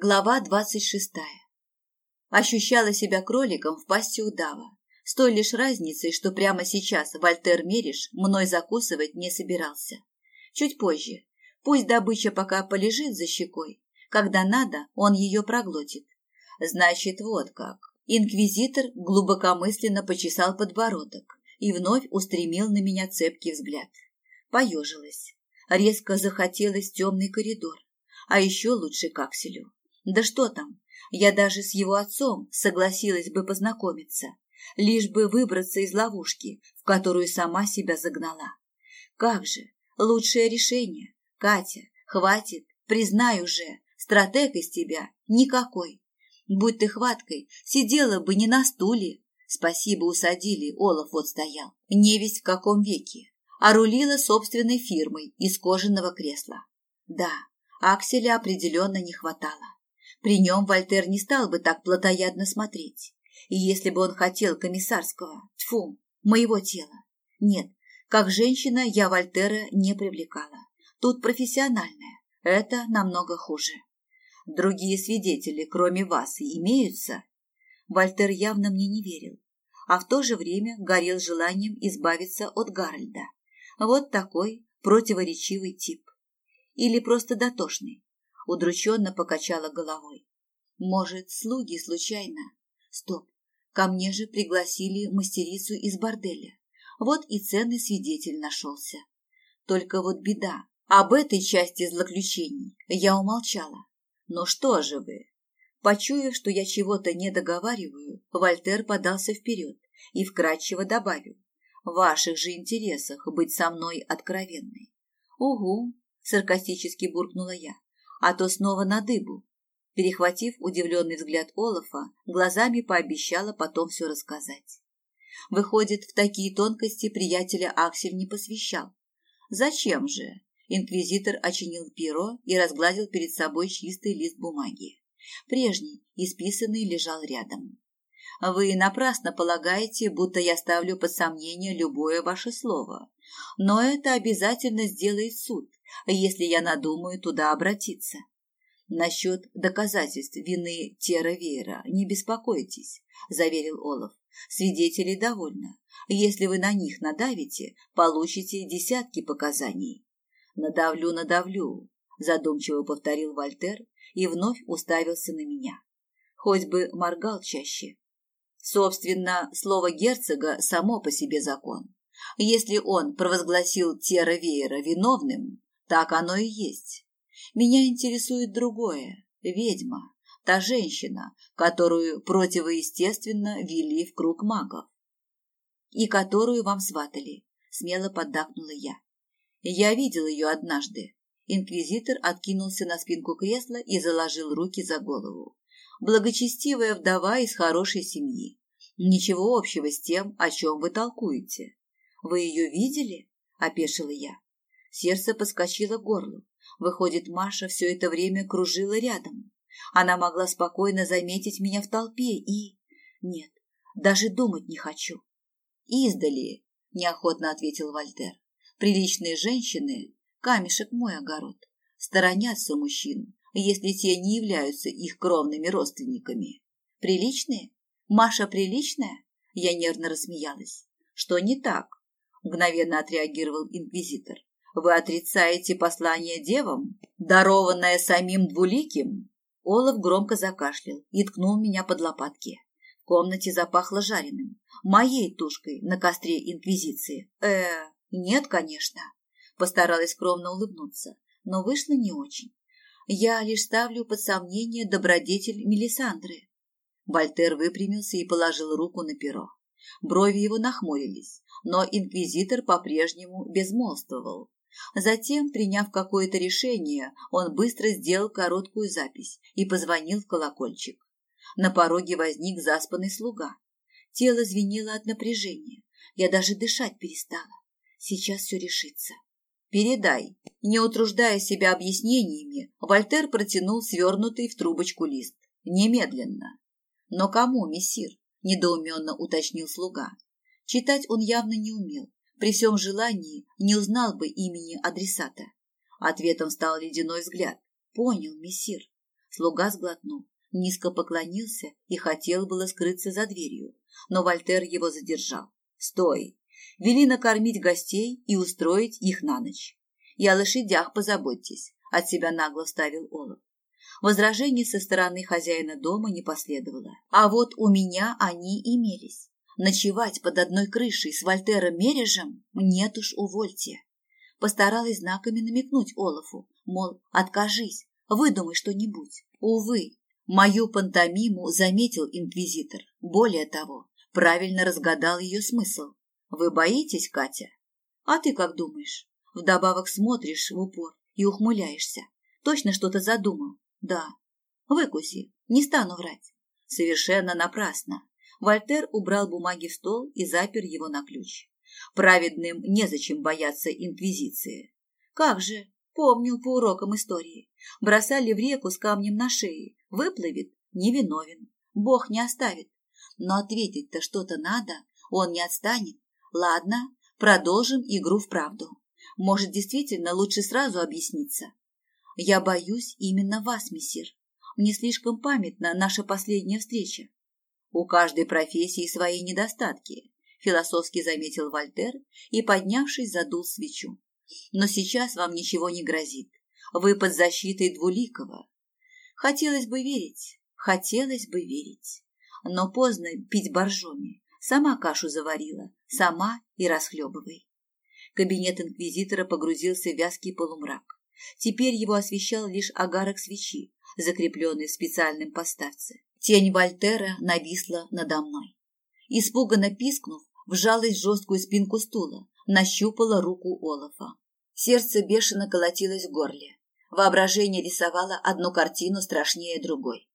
Глава двадцать шестая. Ощущала себя кроликом в пасти удава, с той лишь разницей, что прямо сейчас Вольтер Мериш мной закусывать не собирался. Чуть позже. Пусть добыча пока полежит за щекой. Когда надо, он ее проглотит. Значит, вот как. Инквизитор глубокомысленно почесал подбородок и вновь устремил на меня цепкий взгляд. Поежилась. Резко захотелось темный коридор. А еще лучше к Акселю. Да что там, я даже с его отцом согласилась бы познакомиться, лишь бы выбраться из ловушки, в которую сама себя загнала. Как же, лучшее решение. Катя, хватит, признай уже, стратег из тебя никакой. Будь ты хваткой, сидела бы не на стуле. Спасибо усадили, Олаф вот стоял. Невесть в каком веке. А рулила собственной фирмой из кожаного кресла. Да, Акселя определенно не хватало. При нем Вольтер не стал бы так плотоядно смотреть. И если бы он хотел комиссарского, тьфу, моего тела. Нет, как женщина я Вольтера не привлекала. Тут профессиональная. Это намного хуже. Другие свидетели, кроме вас, имеются? Вольтер явно мне не верил, а в то же время горел желанием избавиться от Гарольда. Вот такой противоречивый тип. Или просто дотошный удрученно покачала головой. Может, слуги случайно? Стоп, ко мне же пригласили мастерицу из борделя. Вот и ценный свидетель нашелся. Только вот беда. Об этой части злоключений я умолчала. Но что же вы? Почуяв, что я чего-то не договариваю, Вольтер подался вперед и вкратчиво добавил. В ваших же интересах быть со мной откровенной. Угу, саркастически буркнула я а то снова на дыбу. Перехватив удивленный взгляд Олафа, глазами пообещала потом все рассказать. Выходит, в такие тонкости приятеля Аксель не посвящал. Зачем же? Инквизитор очинил перо и разгладил перед собой чистый лист бумаги. Прежний, исписанный, лежал рядом. Вы напрасно полагаете, будто я ставлю под сомнение любое ваше слово. Но это обязательно сделает суд, если я надумаю туда обратиться. Насчет доказательств вины Тера Веера не беспокойтесь, заверил Олаф. Свидетелей довольно. Если вы на них надавите, получите десятки показаний. Надавлю, надавлю, задумчиво повторил Вольтер и вновь уставился на меня. Хоть бы моргал чаще. Собственно, слово герцога само по себе закон. Если он провозгласил Тера Веера виновным, так оно и есть. Меня интересует другое. Ведьма. Та женщина, которую противоестественно вели в круг магов. И которую вам сватали. Смело поддакнула я. Я видел ее однажды. Инквизитор откинулся на спинку кресла и заложил руки за голову. Благочестивая вдова из хорошей семьи. Ничего общего с тем, о чем вы толкуете. Вы ее видели? – опешила я. Сердце подскочило к горлу. Выходит, Маша все это время кружила рядом. Она могла спокойно заметить меня в толпе и... Нет, даже думать не хочу. Издали, неохотно ответил Вальтер. Приличные женщины, камешек мой огород, сторонятся мужчин, если те не являются их кровными родственниками. Приличные? Маша приличная? Я нервно рассмеялась. Что не так? Мгновенно отреагировал инквизитор. Вы отрицаете послание девам, дарованное самим двуликим? Олаф громко закашлял и ткнул меня под лопатки. В комнате запахло жареным, моей тушкой на костре инквизиции. Э, нет, конечно. Постаралась скромно улыбнуться, но вышло не очень. Я лишь ставлю под сомнение добродетель Мелисандры. Вольтер выпрямился и положил руку на перо. Брови его нахмурились, но инквизитор по-прежнему безмолвствовал. Затем, приняв какое-то решение, он быстро сделал короткую запись и позвонил в колокольчик. На пороге возник заспанный слуга. Тело звенело от напряжения. Я даже дышать перестала. Сейчас все решится. «Передай». Не утруждая себя объяснениями, Вольтер протянул свернутый в трубочку лист. «Немедленно». «Но кому, мессир?» – недоуменно уточнил слуга. Читать он явно не умел, при всем желании не узнал бы имени адресата. Ответом стал ледяной взгляд. Понял, мессир. Слуга сглотнул, низко поклонился и хотел было скрыться за дверью, но Вольтер его задержал. «Стой! Вели накормить гостей и устроить их на ночь. И о лошадях позаботьтесь», — от себя нагло ставил Олаф. Возражений со стороны хозяина дома не последовало. А вот у меня они имелись. Ночевать под одной крышей с Вольтером Мережем? Нет уж, увольте. Постаралась знаками намекнуть Олафу, мол, откажись, выдумай что-нибудь. Увы, мою пантомиму заметил инквизитор. Более того, правильно разгадал ее смысл. Вы боитесь, Катя? А ты как думаешь? Вдобавок смотришь в упор и ухмыляешься. Точно что-то задумал? Да. Выкуси, не стану врать. Совершенно напрасно. Вольтер убрал бумаги в стол и запер его на ключ. Праведным незачем бояться инквизиции. Как же, помнил по урокам истории. Бросали в реку с камнем на шее. Выплывет, невиновен. Бог не оставит. Но ответить-то что-то надо, он не отстанет. Ладно, продолжим игру в правду. Может, действительно лучше сразу объясниться. Я боюсь именно вас, мессир. Мне слишком памятна наша последняя встреча. У каждой профессии свои недостатки, философски заметил Вольтер и, поднявшись, задул свечу. Но сейчас вам ничего не грозит. Вы под защитой Двуликова. Хотелось бы верить, хотелось бы верить. Но поздно пить боржоми. Сама кашу заварила, сама и расхлебывай. Кабинет инквизитора погрузился в вязкий полумрак. Теперь его освещал лишь огарок свечи, закрепленный в специальном поставце. Тень Вольтера нависла надо мной. Испуганно пискнув, вжалась в жесткую спинку стула, нащупала руку Олафа. Сердце бешено колотилось в горле. Воображение рисовало одну картину страшнее другой.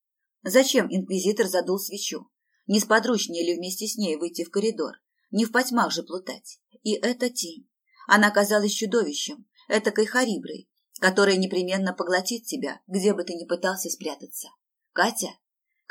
Зачем инквизитор задул свечу? Не сподручнее ли вместе с ней выйти в коридор? Не в потьмах же плутать. И эта тень. Она казалась чудовищем, этакой хариброй, которая непременно поглотит тебя, где бы ты ни пытался спрятаться. Катя,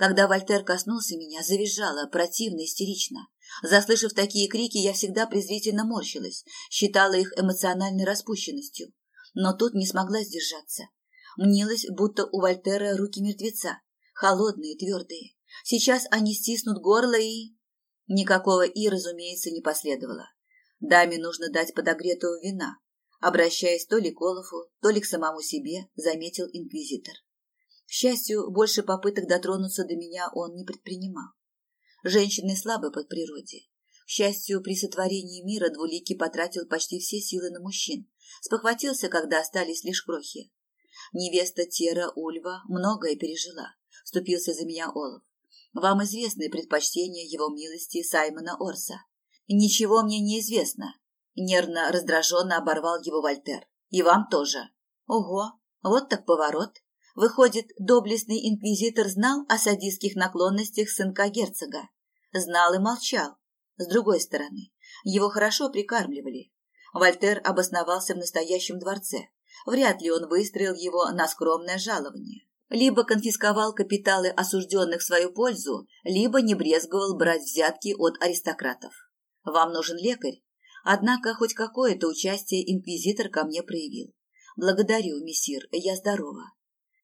когда Вольтер коснулся меня, завизжала, противно, истерично. Заслышав такие крики, я всегда презрительно морщилась, считала их эмоциональной распущенностью. Но тут не смогла сдержаться. Мнилось, будто у Вольтера руки мертвеца, холодные, твердые. Сейчас они стиснут горло и... Никакого «и», разумеется, не последовало. Даме нужно дать подогретого вина, обращаясь то ли к Олафу, то ли к самому себе, заметил инквизитор. К счастью, больше попыток дотронуться до меня он не предпринимал. Женщины слабы под природе. К счастью, при сотворении мира Двуликий потратил почти все силы на мужчин, спохватился, когда остались лишь крохи. Невеста Тера Ульва многое пережила, вступился за меня Олаф. Вам известны предпочтения его милости Саймона Орса. Ничего мне не известно. Нервно, раздраженно оборвал его Вольтер. И вам тоже. Ого, вот так поворот. Выходит, доблестный инквизитор знал о садистских наклонностях сынка герцога. Знал и молчал. С другой стороны, его хорошо прикармливали. Вольтер обосновался в настоящем дворце. Вряд ли он выстроил его на скромное жалование либо конфисковал капиталы осужденных в свою пользу, либо не брезговал брать взятки от аристократов. Вам нужен лекарь? Однако хоть какое-то участие инквизитор ко мне проявил. Благодарю, мессир, я здорова.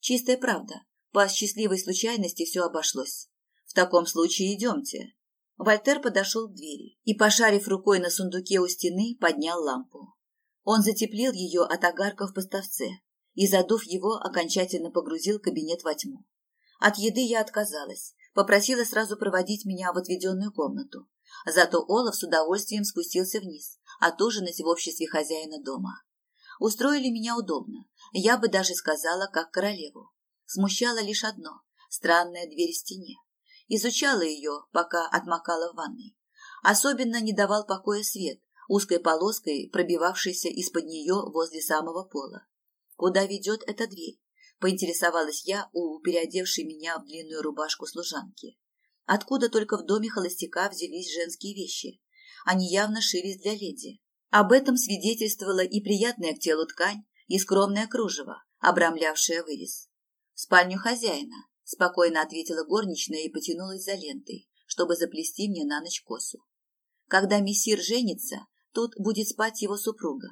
Чистая правда, по счастливой случайности все обошлось. В таком случае идемте. Вольтер подошел к двери и, пошарив рукой на сундуке у стены, поднял лампу. Он затеплил ее от огарка в поставце, и, задув его, окончательно погрузил кабинет во тьму. От еды я отказалась, попросила сразу проводить меня в отведенную комнату. Зато Олаф с удовольствием спустился вниз, отужинать в обществе хозяина дома. Устроили меня удобно, я бы даже сказала, как королеву. Смущало лишь одно – странная дверь в стене. Изучала ее, пока отмокала в ванной. Особенно не давал покоя свет, узкой полоской, пробивавшейся из-под нее возле самого пола. Куда ведет эта дверь? Поинтересовалась я у переодевшей меня в длинную рубашку служанки. Откуда только в доме холостяка взялись женские вещи? Они явно шились для леди. Об этом свидетельствовала и приятная к телу ткань, и скромное кружево, обрамлявшее вырез. В спальню хозяина, спокойно ответила горничная и потянулась за лентой, чтобы заплести мне на ночь косу. Когда мессир женится, тут будет спать его супруга.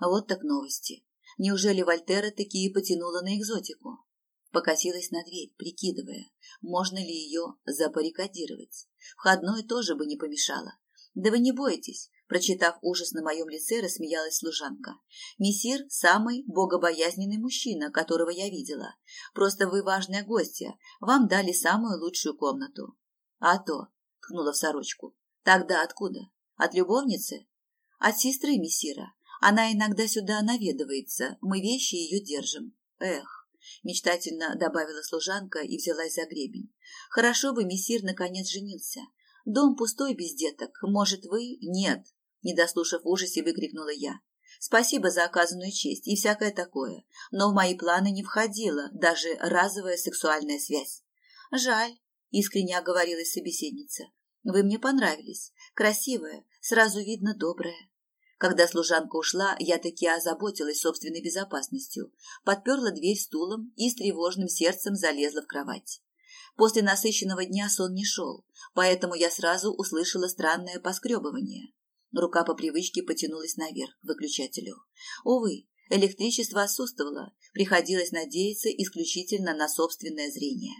Вот так новости. Неужели Вольтера такие потянула на экзотику? Покосилась на дверь, прикидывая, можно ли ее запарикадировать. Входной тоже бы не помешало. Да вы не бойтесь, прочитав ужас на моем лице, рассмеялась служанка. Мессир – самый богобоязненный мужчина, которого я видела. Просто вы важная гостья, вам дали самую лучшую комнату. А то, ткнула в сорочку. Тогда откуда? От любовницы? От сестры мессира. Она иногда сюда наведывается, мы вещи ее держим. Эх, мечтательно добавила служанка и взялась за гребень. Хорошо бы мессир наконец женился. Дом пустой без деток. Может, вы? Нет. Не дослушав ужасе, выкрикнула я. Спасибо за оказанную честь и всякое такое, но в мои планы не входила даже разовая сексуальная связь. Жаль, искренне оговорилась собеседница. Вы мне понравились. Красивая, сразу видно добрая. Когда служанка ушла, я таки озаботилась собственной безопасностью, подперла дверь стулом и с тревожным сердцем залезла в кровать. После насыщенного дня сон не шел, поэтому я сразу услышала странное поскребывание. Рука по привычке потянулась наверх, к выключателю. Увы, электричество отсутствовало, приходилось надеяться исключительно на собственное зрение.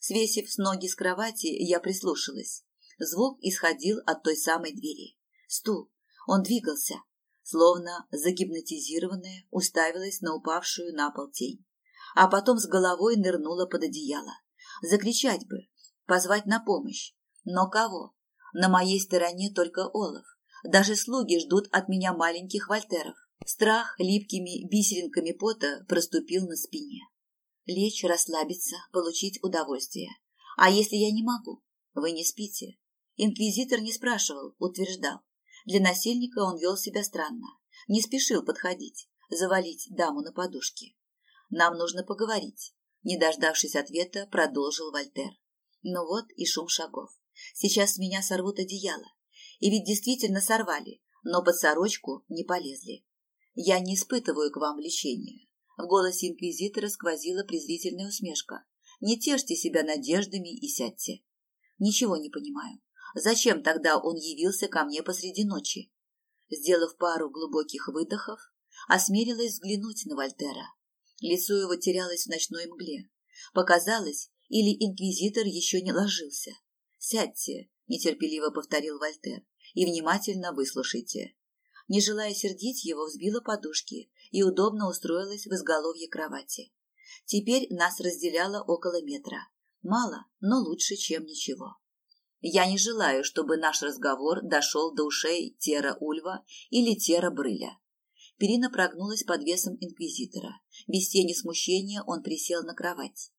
Свесив с ноги с кровати, я прислушалась. Звук исходил от той самой двери. Стул. Он двигался. Словно загипнотизированная, уставилась на упавшую на пол тень. А потом с головой нырнула под одеяло. Закричать бы, позвать на помощь. Но кого? На моей стороне только Олаф. Даже слуги ждут от меня маленьких вольтеров. Страх липкими бисеринками пота проступил на спине. Лечь, расслабиться, получить удовольствие. А если я не могу? Вы не спите. Инквизитор не спрашивал, утверждал. Для насильника он вел себя странно. Не спешил подходить, завалить даму на подушке. Нам нужно поговорить. Не дождавшись ответа, продолжил Вольтер. Ну вот и шум шагов. Сейчас меня сорвут одеяло. И ведь действительно сорвали, но под сорочку не полезли. Я не испытываю к вам влечения. В голосе инквизитора сквозила презрительная усмешка. Не тешьте себя надеждами и сядьте. Ничего не понимаю. Зачем тогда он явился ко мне посреди ночи? Сделав пару глубоких выдохов, осмелилась взглянуть на Вольтера. Лицо его терялось в ночной мгле. Показалось, или инквизитор еще не ложился. «Сядьте», — нетерпеливо повторил Вольтер, — «и внимательно выслушайте». Не желая сердить его, взбила подушки и удобно устроилась в изголовье кровати. Теперь нас разделяло около метра. Мало, но лучше, чем ничего. Я не желаю, чтобы наш разговор дошел до ушей Тера Ульва или Тера Брыля. Перина прогнулась под весом инквизитора. Без тени смущения он присел на кровать.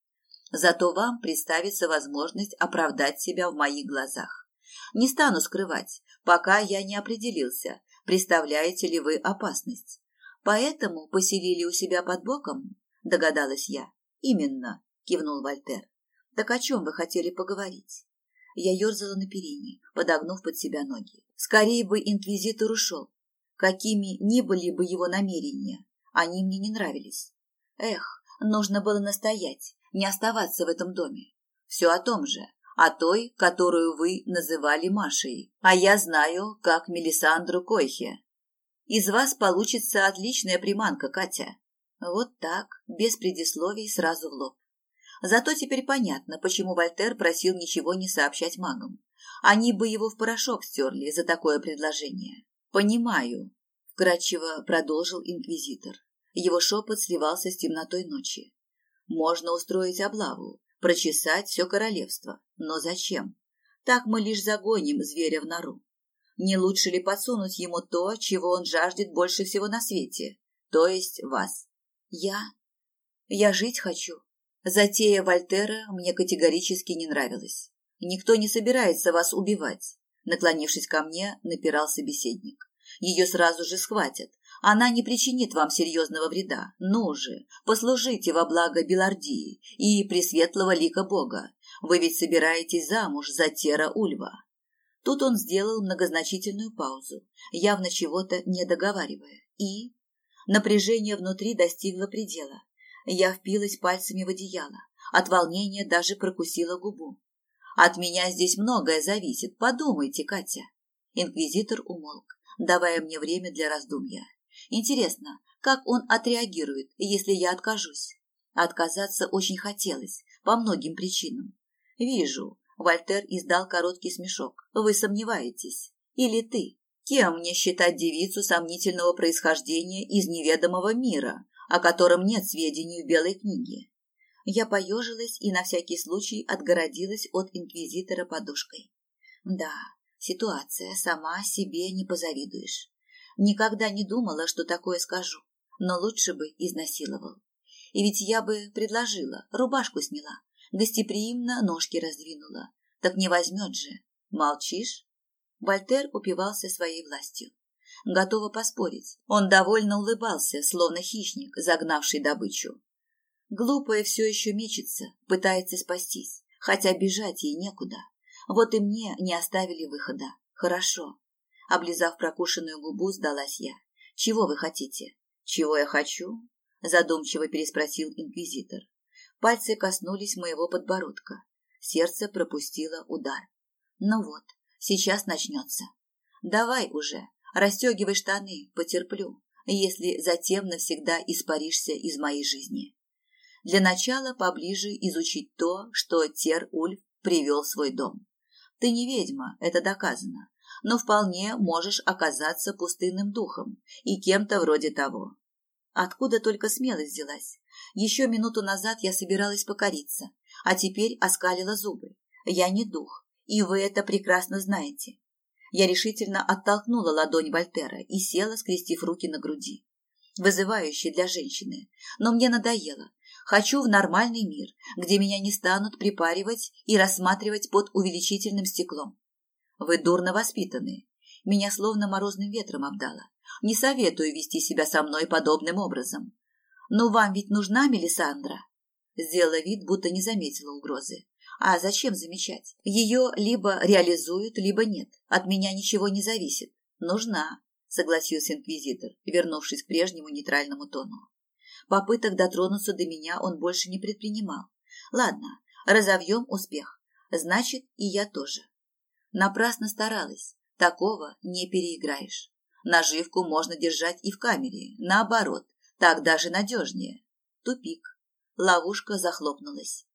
Зато вам представится возможность оправдать себя в моих глазах. Не стану скрывать, пока я не определился, представляете ли вы опасность. Поэтому поселили у себя под боком, догадалась я. Именно, кивнул Вольтер. Так о чем вы хотели поговорить? Я ерзала на перине, подогнув под себя ноги. Скорее бы инквизитор ушел. Какими ни были бы его намерения, они мне не нравились. Эх, нужно было настоять, не оставаться в этом доме. Все о том же, о той, которую вы называли Машей. А я знаю, как Мелисандру Койхе. Из вас получится отличная приманка, Катя. Вот так, без предисловий, сразу в лоб. Зато теперь понятно, почему Вольтер просил ничего не сообщать магам. Они бы его в порошок стерли за такое предложение. «Понимаю», – вкратчиво продолжил инквизитор. Его шепот сливался с темнотой ночи. «Можно устроить облаву, прочесать все королевство. Но зачем? Так мы лишь загоним зверя в нору. Не лучше ли подсунуть ему то, чего он жаждет больше всего на свете, то есть вас? Я? Я жить хочу, Затея Вольтера мне категорически не нравилась. Никто не собирается вас убивать. Наклонившись ко мне, напирал собеседник. Ее сразу же схватят. Она не причинит вам серьезного вреда. Ну же, послужите во благо Белардии и пресветлого лика Бога. Вы ведь собираетесь замуж за Тера Ульва. Тут он сделал многозначительную паузу, явно чего-то не договаривая. И напряжение внутри достигло предела. Я впилась пальцами в одеяло. От волнения даже прокусила губу. От меня здесь многое зависит. Подумайте, Катя. Инквизитор умолк, давая мне время для раздумья. Интересно, как он отреагирует, если я откажусь? Отказаться очень хотелось, по многим причинам. Вижу, Вольтер издал короткий смешок. Вы сомневаетесь? Или ты? Кем мне считать девицу сомнительного происхождения из неведомого мира, о котором нет сведений в Белой книге? Я поежилась и на всякий случай отгородилась от инквизитора подушкой. Да, ситуация сама себе не позавидуешь. Никогда не думала, что такое скажу, но лучше бы изнасиловал. И ведь я бы предложила, рубашку сняла, гостеприимно ножки раздвинула. Так не возьмет же. Молчишь? Вольтер упивался своей властью. Готова поспорить. Он довольно улыбался, словно хищник, загнавший добычу. Глупая все еще мечется, пытается спастись, хотя бежать ей некуда. Вот и мне не оставили выхода. Хорошо. Облизав прокушенную губу, сдалась я. Чего вы хотите? Чего я хочу? Задумчиво переспросил инквизитор. Пальцы коснулись моего подбородка. Сердце пропустило удар. Ну вот, сейчас начнется. Давай уже, расстегивай штаны, потерплю, если затем навсегда испаришься из моей жизни. Для начала поближе изучить то, что Тер-Ульф привел в свой дом. Ты не ведьма, это доказано, но вполне можешь оказаться пустынным духом и кем-то вроде того. Откуда только смелость взялась? Еще минуту назад я собиралась покориться, а теперь оскалила зубы. Я не дух, и вы это прекрасно знаете. Я решительно оттолкнула ладонь Вольтера и села, скрестив руки на груди. Вызывающе для женщины, но мне надоело. Хочу в нормальный мир, где меня не станут припаривать и рассматривать под увеличительным стеклом. Вы дурно воспитаны. Меня словно морозным ветром обдало. Не советую вести себя со мной подобным образом. Но вам ведь нужна Мелисандра? Сделала вид, будто не заметила угрозы. А зачем замечать? Ее либо реализуют, либо нет. От меня ничего не зависит. Нужна, согласился инквизитор, вернувшись к прежнему нейтральному тону. Попыток дотронуться до меня он больше не предпринимал. Ладно, разовьем успех. Значит, и я тоже. Напрасно старалась. Такого не переиграешь. Наживку можно держать и в камере. Наоборот, так даже надежнее. Тупик. Ловушка захлопнулась.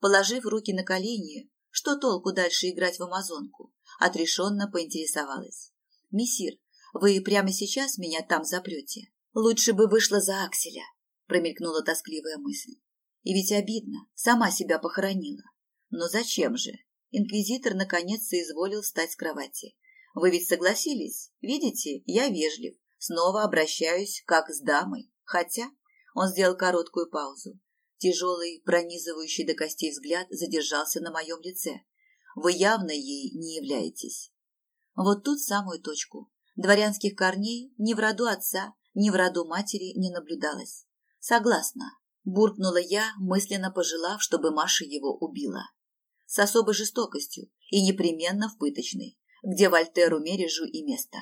Положив руки на колени, что толку дальше играть в амазонку? Отрешенно поинтересовалась. «Мессир, вы прямо сейчас меня там запрете? Лучше бы вышла за Акселя», промелькнула тоскливая мысль. И ведь обидно, сама себя похоронила. Но зачем же? Инквизитор наконец соизволил встать с кровати. Вы ведь согласились? Видите, я вежлив. Снова обращаюсь как с дамой. Хотя он сделал короткую паузу. Тяжелый, пронизывающий до костей взгляд задержался на моем лице. Вы явно ей не являетесь. Вот тут самую точку. Дворянских корней ни в роду отца, ни в роду матери не наблюдалось. Согласна, буркнула я, мысленно пожелав, чтобы Маша его убила. С особой жестокостью и непременно в пыточной, где Вольтеру Мережу и место.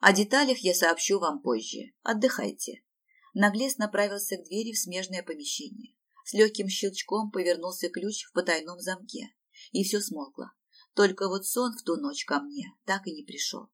О деталях я сообщу вам позже. Отдыхайте. Наглес направился к двери в смежное помещение. С легким щелчком повернулся ключ в потайном замке, и все смолкло. Только вот сон в ту ночь ко мне так и не пришел.